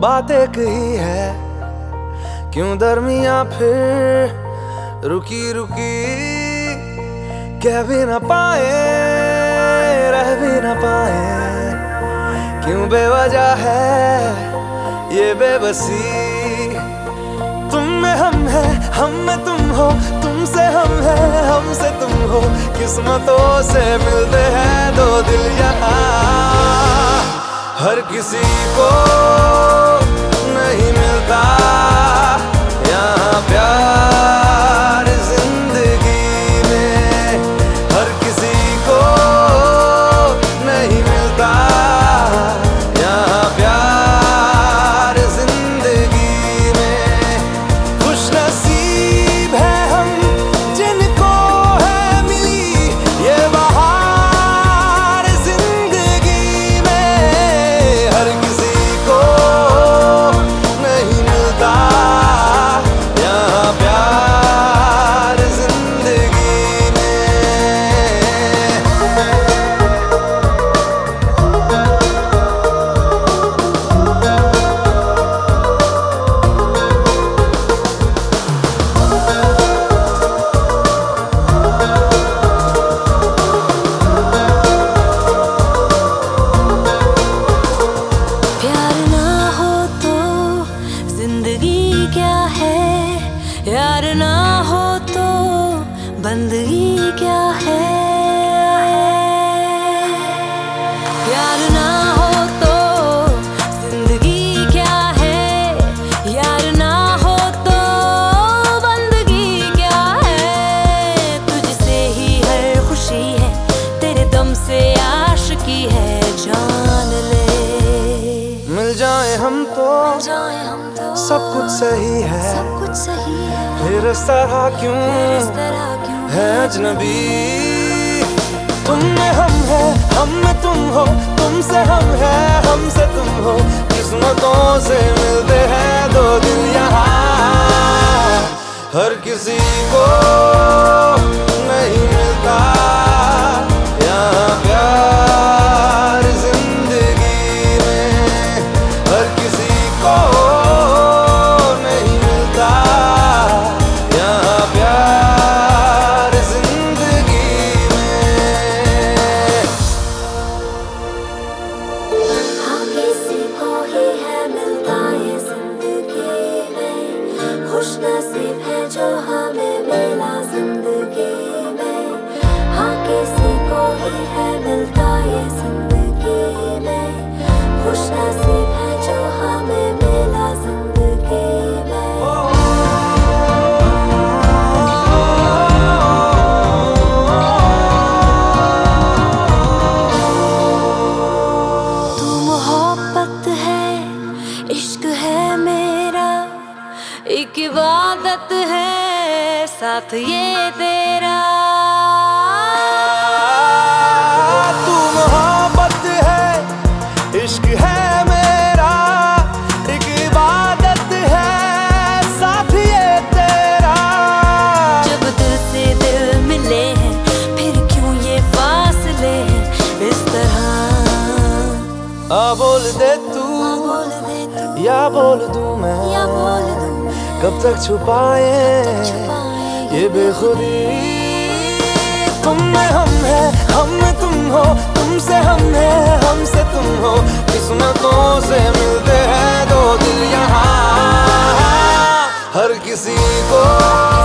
बात एक ही है। क्यों दरमिया फिर रुकी रुकी? कह भी ना पाए, रह भी ना पाए। क्यों बेवजह है ये बेबसी? तुम में हम है, हम में तुम हो, तुमसे हम है, हमसे तुम हो। किस्मतों से मिलते हैं दो दिल यहाँ। हर किसी को यार ना हो तो बंदगी क्या है? प्यार ना हो तो ज़िंदगी क्या है? यार ना हो तो बंदगी क्या है? तुझसे ही हर खुशी है तेरे दम से आशिकी है जान ले। मिल जाए हम तो। जाए हम तो सब कुछ सही है। सब कुछ सही है। फिर इस तरह क्यों है अजनबी? तुम में हम है हम में तुम हो तुमसे हम है हमसे तुम हो। किस्मतों से मिलते हैं दो दिल यहाँ। हर किसी को खुश नसीब है जो हमें मिला ज़िंदगी में। हाँ किसी को ही है मिलता ये ज़िंदगी साथ ये तेरा। तू मोहब्बत है इश्क है मेरा एक इबादत है साथ ये तेरा। जब दिल से दिल मिले हैं फिर क्यों ये फासले हैं इस तरह? आ बोल दे तू या बोल दूँ मैं? या बोल दूँ मैं, कब तक छुपाए? ये बेखुदी। तुम में हम है, हम में तुम हो, तुमसे हम है, हमसे तुम हो। किस्मतों से मिलते हैं, दो दिल यहाँ। हर किसी को